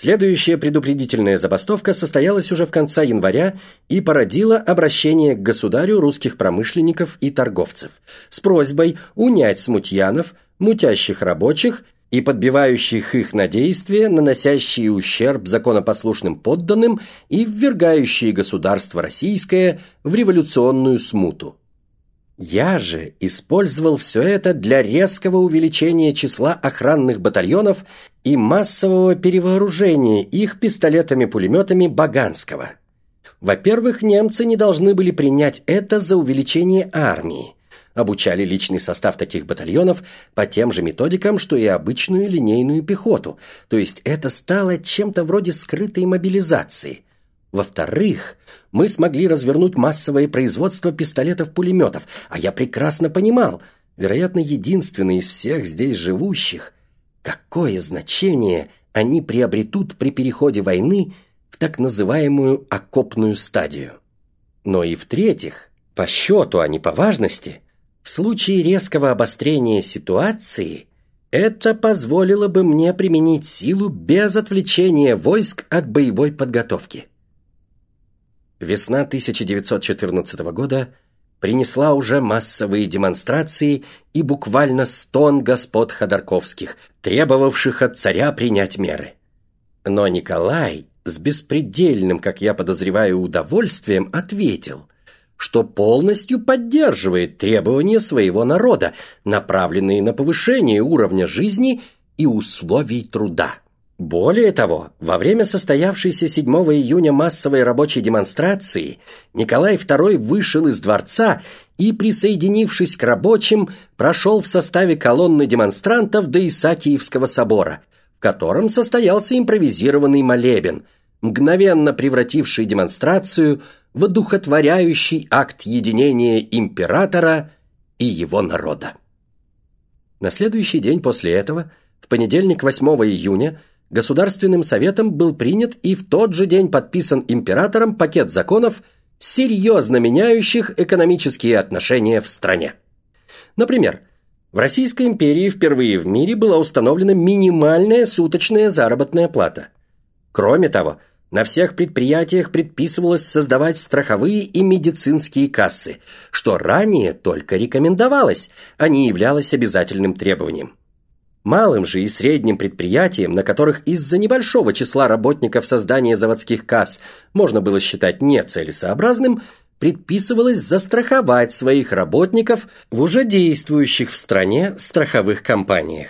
Следующая предупредительная забастовка состоялась уже в конце января и породила обращение к государю русских промышленников и торговцев с просьбой унять смутьянов, мутящих рабочих и подбивающих их на действия, наносящие ущерб законопослушным подданным и ввергающие государство российское в революционную смуту. Я же использовал все это для резкого увеличения числа охранных батальонов и массового перевооружения их пистолетами-пулеметами Баганского. Во-первых, немцы не должны были принять это за увеличение армии. Обучали личный состав таких батальонов по тем же методикам, что и обычную линейную пехоту, то есть это стало чем-то вроде скрытой мобилизации – во-вторых, мы смогли развернуть массовое производство пистолетов-пулеметов, а я прекрасно понимал, вероятно, единственный из всех здесь живущих, какое значение они приобретут при переходе войны в так называемую окопную стадию. Но и в-третьих, по счету, а не по важности, в случае резкого обострения ситуации это позволило бы мне применить силу без отвлечения войск от боевой подготовки. Весна 1914 года принесла уже массовые демонстрации и буквально стон господ Ходорковских, требовавших от царя принять меры. Но Николай с беспредельным, как я подозреваю, удовольствием ответил, что полностью поддерживает требования своего народа, направленные на повышение уровня жизни и условий труда. Более того, во время состоявшейся 7 июня массовой рабочей демонстрации Николай II вышел из дворца и, присоединившись к рабочим, прошел в составе колонны демонстрантов до Исаакиевского собора, в котором состоялся импровизированный молебен, мгновенно превративший демонстрацию в одухотворяющий акт единения императора и его народа. На следующий день после этого, в понедельник 8 июня, Государственным советом был принят и в тот же день подписан императором пакет законов, серьезно меняющих экономические отношения в стране. Например, в Российской империи впервые в мире была установлена минимальная суточная заработная плата. Кроме того, на всех предприятиях предписывалось создавать страховые и медицинские кассы, что ранее только рекомендовалось, а не являлось обязательным требованием. Малым же и средним предприятиям, на которых из-за небольшого числа работников создания заводских касс можно было считать нецелесообразным, предписывалось застраховать своих работников в уже действующих в стране страховых компаниях.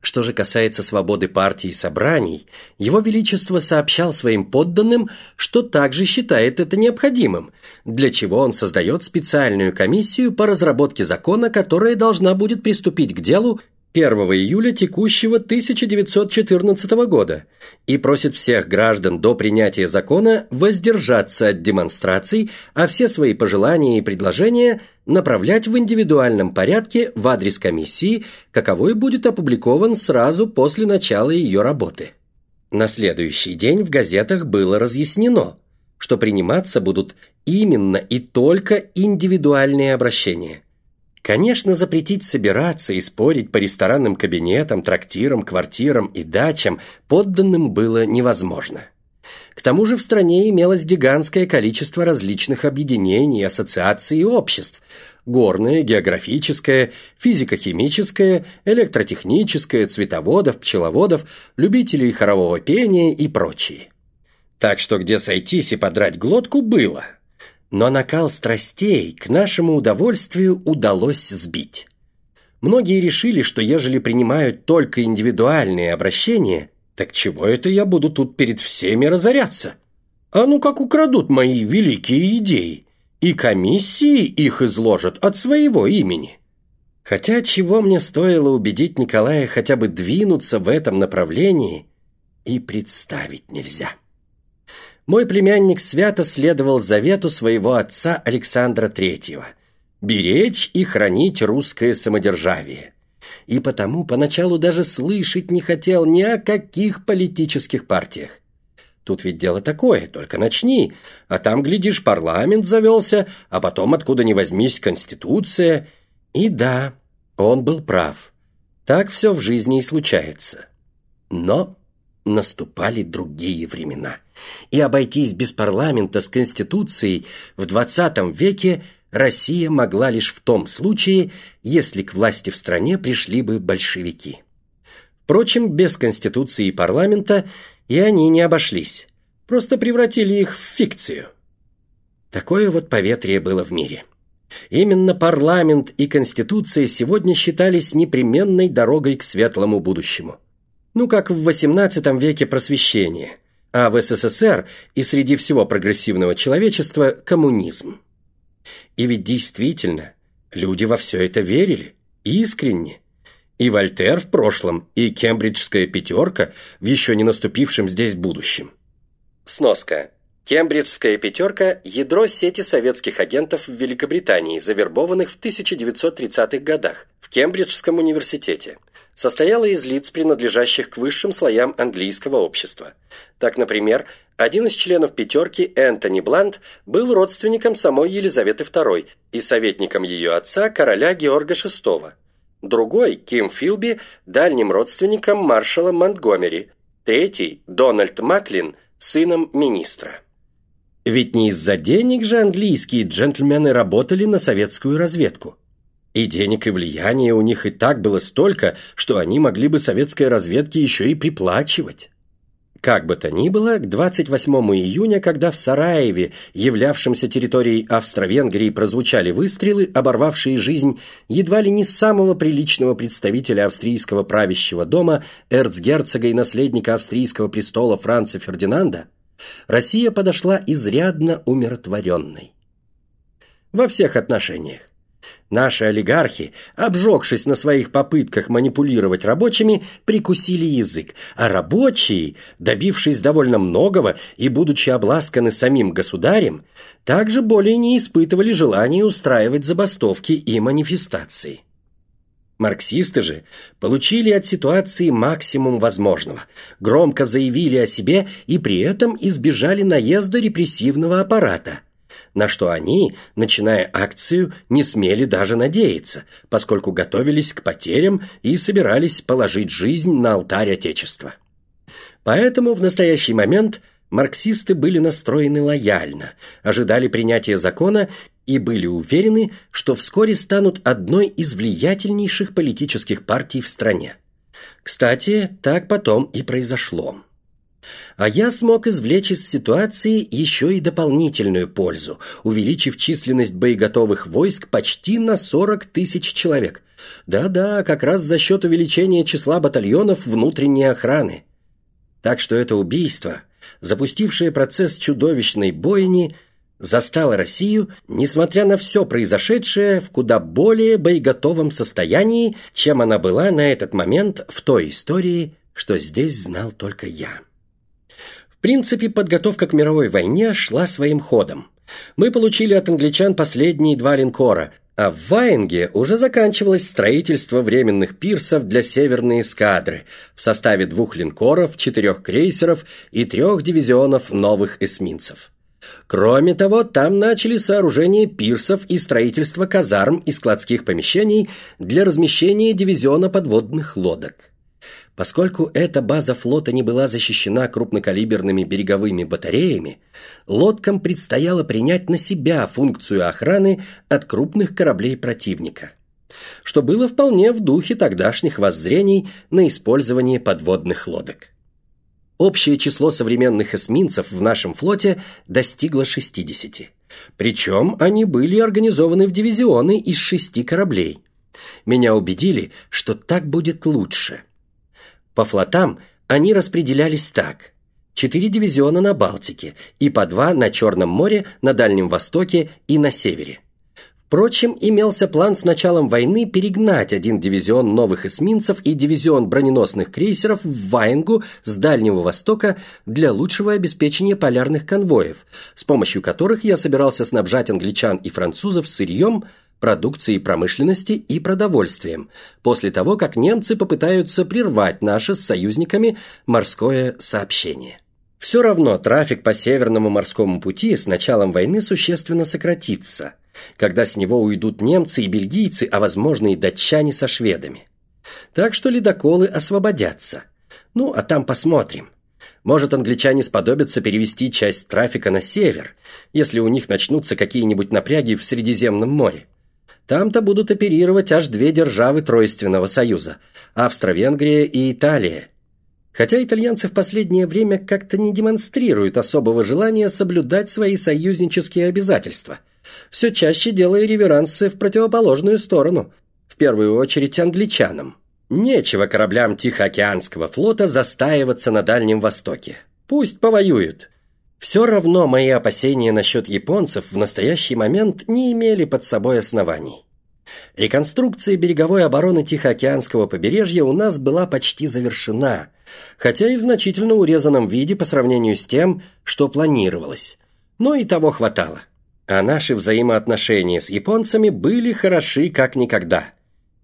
Что же касается свободы партий и собраний, Его Величество сообщал своим подданным, что также считает это необходимым, для чего он создает специальную комиссию по разработке закона, которая должна будет приступить к делу 1 июля текущего 1914 года и просит всех граждан до принятия закона воздержаться от демонстраций, а все свои пожелания и предложения направлять в индивидуальном порядке в адрес комиссии, каковой будет опубликован сразу после начала ее работы. На следующий день в газетах было разъяснено, что приниматься будут именно и только индивидуальные обращения – Конечно, запретить собираться и спорить по ресторанным кабинетам, трактирам, квартирам и дачам подданным было невозможно. К тому же в стране имелось гигантское количество различных объединений, ассоциаций и обществ – горное, географическое, физико-химическое, электротехническое, цветоводов, пчеловодов, любителей хорового пения и прочие. Так что где сойтись и подрать глотку было – но накал страстей к нашему удовольствию удалось сбить. Многие решили, что ежели принимают только индивидуальные обращения, так чего это я буду тут перед всеми разоряться? А ну как украдут мои великие идеи, и комиссии их изложат от своего имени. Хотя чего мне стоило убедить Николая хотя бы двинуться в этом направлении, и представить нельзя. Мой племянник свято следовал завету своего отца Александра Третьего – беречь и хранить русское самодержавие. И потому поначалу даже слышать не хотел ни о каких политических партиях. Тут ведь дело такое, только начни, а там, глядишь, парламент завелся, а потом, откуда ни возьмись, конституция. И да, он был прав. Так все в жизни и случается. Но наступали другие времена. И обойтись без парламента с Конституцией в XX веке Россия могла лишь в том случае, если к власти в стране пришли бы большевики. Впрочем, без Конституции и парламента и они не обошлись, просто превратили их в фикцию. Такое вот поветрие было в мире. Именно парламент и Конституция сегодня считались непременной дорогой к светлому будущему. Ну, как в XVIII веке просвещение, а в СССР и среди всего прогрессивного человечества – коммунизм. И ведь действительно, люди во все это верили, искренне. И Вольтер в прошлом, и кембриджская пятерка в еще не наступившем здесь будущем. Сноска. Кембриджская пятерка – ядро сети советских агентов в Великобритании, завербованных в 1930-х годах в Кембриджском университете. Состояла из лиц, принадлежащих к высшим слоям английского общества. Так, например, один из членов пятерки, Энтони Блант, был родственником самой Елизаветы II и советником ее отца, короля Георга VI. Другой, Ким Филби, дальним родственником маршала Монтгомери. Третий, Дональд Маклин, сыном министра. Ведь не из-за денег же английские джентльмены работали на советскую разведку. И денег и влияния у них и так было столько, что они могли бы советской разведке еще и приплачивать. Как бы то ни было, к 28 июня, когда в Сараеве, являвшемся территорией Австро-Венгрии, прозвучали выстрелы, оборвавшие жизнь едва ли не самого приличного представителя австрийского правящего дома, эрцгерцога и наследника австрийского престола Франца Фердинанда, Россия подошла изрядно умиротворенной. Во всех отношениях. Наши олигархи, обжегшись на своих попытках манипулировать рабочими, прикусили язык, а рабочие, добившись довольно многого и будучи обласканы самим государем, также более не испытывали желания устраивать забастовки и манифестации. Марксисты же получили от ситуации максимум возможного, громко заявили о себе и при этом избежали наезда репрессивного аппарата, на что они, начиная акцию, не смели даже надеяться, поскольку готовились к потерям и собирались положить жизнь на алтарь Отечества. Поэтому в настоящий момент марксисты были настроены лояльно, ожидали принятия закона и были уверены, что вскоре станут одной из влиятельнейших политических партий в стране. Кстати, так потом и произошло. А я смог извлечь из ситуации еще и дополнительную пользу, увеличив численность боеготовых войск почти на 40 тысяч человек. Да-да, как раз за счет увеличения числа батальонов внутренней охраны. Так что это убийство, запустившее процесс чудовищной бойни – застала Россию, несмотря на все произошедшее, в куда более боеготовом состоянии, чем она была на этот момент в той истории, что здесь знал только я. В принципе, подготовка к мировой войне шла своим ходом. Мы получили от англичан последние два линкора, а в Ваенге уже заканчивалось строительство временных пирсов для северной эскадры в составе двух линкоров, четырех крейсеров и трех дивизионов новых эсминцев. Кроме того, там начали сооружение пирсов и строительство казарм и складских помещений для размещения дивизиона подводных лодок. Поскольку эта база флота не была защищена крупнокалиберными береговыми батареями, лодкам предстояло принять на себя функцию охраны от крупных кораблей противника, что было вполне в духе тогдашних воззрений на использование подводных лодок. Общее число современных эсминцев в нашем флоте достигло 60. Причем они были организованы в дивизионы из шести кораблей. Меня убедили, что так будет лучше. По флотам они распределялись так. Четыре дивизиона на Балтике и по два на Черном море, на Дальнем Востоке и на Севере. Впрочем, имелся план с началом войны перегнать один дивизион новых эсминцев и дивизион броненосных крейсеров в Ваенгу с Дальнего Востока для лучшего обеспечения полярных конвоев, с помощью которых я собирался снабжать англичан и французов сырьем, продукцией промышленности и продовольствием, после того, как немцы попытаются прервать наше с союзниками морское сообщение. Все равно трафик по Северному морскому пути с началом войны существенно сократится – когда с него уйдут немцы и бельгийцы, а возможно и датчане со шведами. Так что ледоколы освободятся. Ну, а там посмотрим. Может, англичане сподобятся перевести часть трафика на север, если у них начнутся какие-нибудь напряги в Средиземном море. Там-то будут оперировать аж две державы Тройственного Союза – Австро-Венгрия и Италия. Хотя итальянцы в последнее время как-то не демонстрируют особого желания соблюдать свои союзнические обязательства, все чаще делая реверансы в противоположную сторону, в первую очередь англичанам. Нечего кораблям Тихоокеанского флота застаиваться на Дальнем Востоке. Пусть повоюют. Все равно мои опасения насчет японцев в настоящий момент не имели под собой оснований. Реконструкция береговой обороны Тихоокеанского побережья у нас была почти завершена, хотя и в значительно урезанном виде по сравнению с тем, что планировалось. Но и того хватало. А наши взаимоотношения с японцами были хороши как никогда –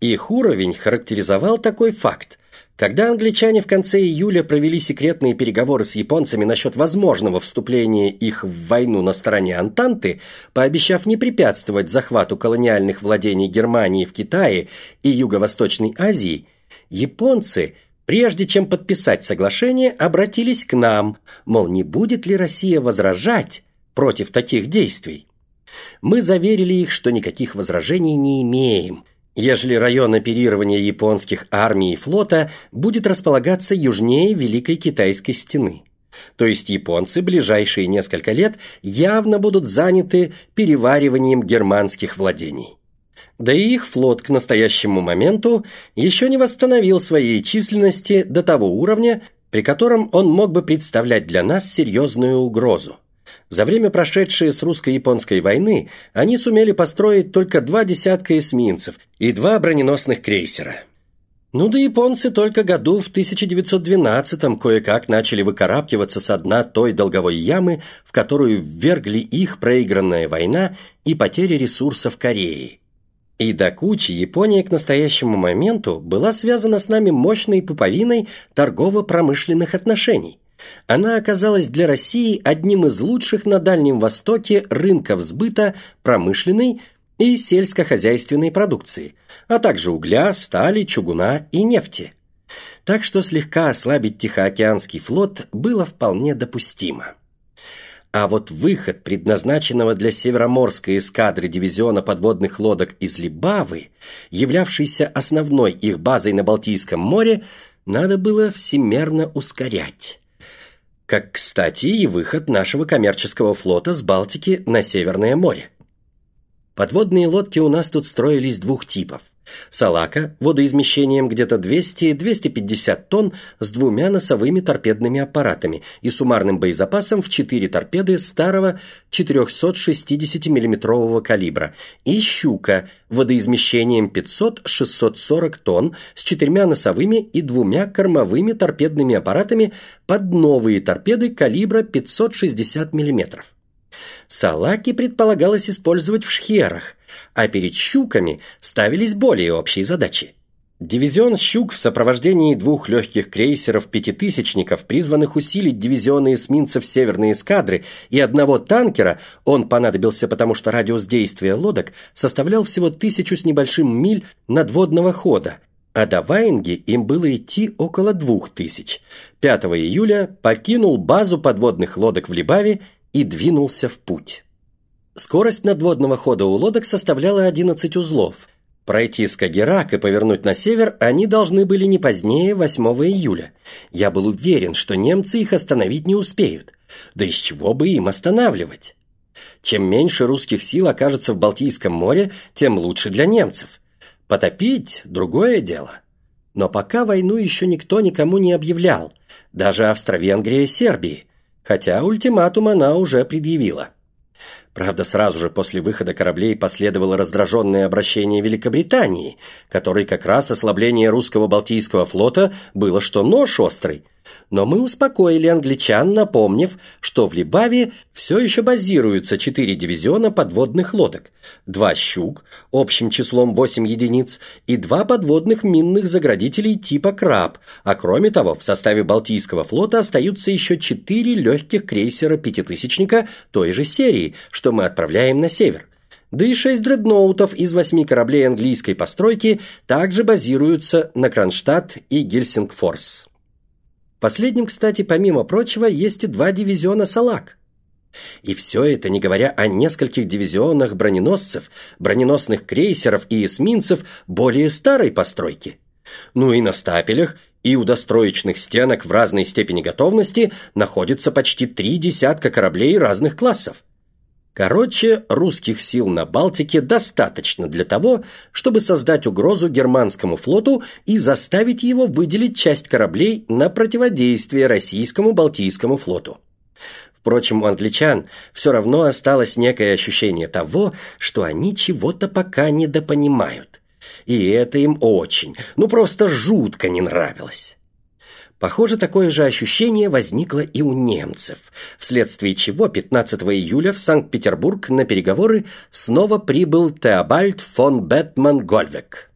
их уровень характеризовал такой факт. Когда англичане в конце июля провели секретные переговоры с японцами насчет возможного вступления их в войну на стороне Антанты, пообещав не препятствовать захвату колониальных владений Германии в Китае и Юго-Восточной Азии, японцы, прежде чем подписать соглашение, обратились к нам, мол, не будет ли Россия возражать против таких действий. Мы заверили их, что никаких возражений не имеем – ежели район оперирования японских армий и флота будет располагаться южнее Великой Китайской стены. То есть японцы ближайшие несколько лет явно будут заняты перевариванием германских владений. Да и их флот к настоящему моменту еще не восстановил своей численности до того уровня, при котором он мог бы представлять для нас серьезную угрозу. За время прошедшей с русско-японской войны они сумели построить только два десятка эсминцев и два броненосных крейсера. Ну да японцы только году в 1912-м кое-как начали выкарабкиваться со дна той долговой ямы, в которую ввергли их проигранная война и потери ресурсов Кореи. И до кучи Япония к настоящему моменту была связана с нами мощной пуповиной торгово-промышленных отношений – она оказалась для России одним из лучших на Дальнем Востоке рынков сбыта промышленной и сельскохозяйственной продукции, а также угля, стали, чугуна и нефти. Так что слегка ослабить Тихоокеанский флот было вполне допустимо. А вот выход предназначенного для Североморской эскадры дивизиона подводных лодок из Либавы, являвшийся основной их базой на Балтийском море, надо было всемерно ускорять. Как, кстати, и выход нашего коммерческого флота с Балтики на Северное море. Подводные лодки у нас тут строились двух типов – Салака водоизмещением где-то 200-250 тонн с двумя носовыми торпедными аппаратами и суммарным боезапасом в 4 торпеды старого 460 миллиметрового калибра и Щука водоизмещением 500-640 тонн с четырьмя носовыми и двумя кормовыми торпедными аппаратами под новые торпеды калибра 560 миллиметров. Салаки предполагалось использовать в шхерах, а перед щуками ставились более общие задачи. Дивизион «Щук» в сопровождении двух легких крейсеров-пятитысячников, призванных усилить дивизионы эсминцев Северной эскадры, и одного танкера, он понадобился потому, что радиус действия лодок составлял всего тысячу с небольшим миль надводного хода, а до Ваенги им было идти около двух тысяч. 5 июля покинул базу подводных лодок в Либаве и двинулся в путь. Скорость надводного хода у лодок составляла 11 узлов. Пройти Скагерак и повернуть на север они должны были не позднее 8 июля. Я был уверен, что немцы их остановить не успеют. Да из чего бы им останавливать? Чем меньше русских сил окажется в Балтийском море, тем лучше для немцев. Потопить – другое дело. Но пока войну еще никто никому не объявлял, даже Австро-Венгрия и Сербии хотя ультиматум она уже предъявила. Правда, сразу же после выхода кораблей последовало раздраженное обращение Великобритании, которой как раз ослабление русского Балтийского флота было что нож острый – но мы успокоили англичан, напомнив, что в Либаве все еще базируются четыре дивизиона подводных лодок, два «Щук» общим числом 8 единиц и два подводных минных заградителей типа «Краб», а кроме того в составе Балтийского флота остаются еще четыре легких крейсера-пятитысячника той же серии, что мы отправляем на север. Да и шесть дредноутов из восьми кораблей английской постройки также базируются на Кронштадт и Гельсингфорс. Последним, кстати, помимо прочего, есть и два дивизиона «Салак». И все это не говоря о нескольких дивизионах броненосцев, броненосных крейсеров и эсминцев более старой постройки. Ну и на стапелях и у достроечных стенок в разной степени готовности находится почти три десятка кораблей разных классов. Короче, русских сил на Балтике достаточно для того, чтобы создать угрозу германскому флоту и заставить его выделить часть кораблей на противодействие российскому Балтийскому флоту. Впрочем, у англичан все равно осталось некое ощущение того, что они чего-то пока недопонимают. И это им очень, ну просто жутко не нравилось. Похоже, такое же ощущение возникло и у немцев, вследствие чего 15 июля в Санкт-Петербург на переговоры снова прибыл Теобальд фон Бетман Гольвек.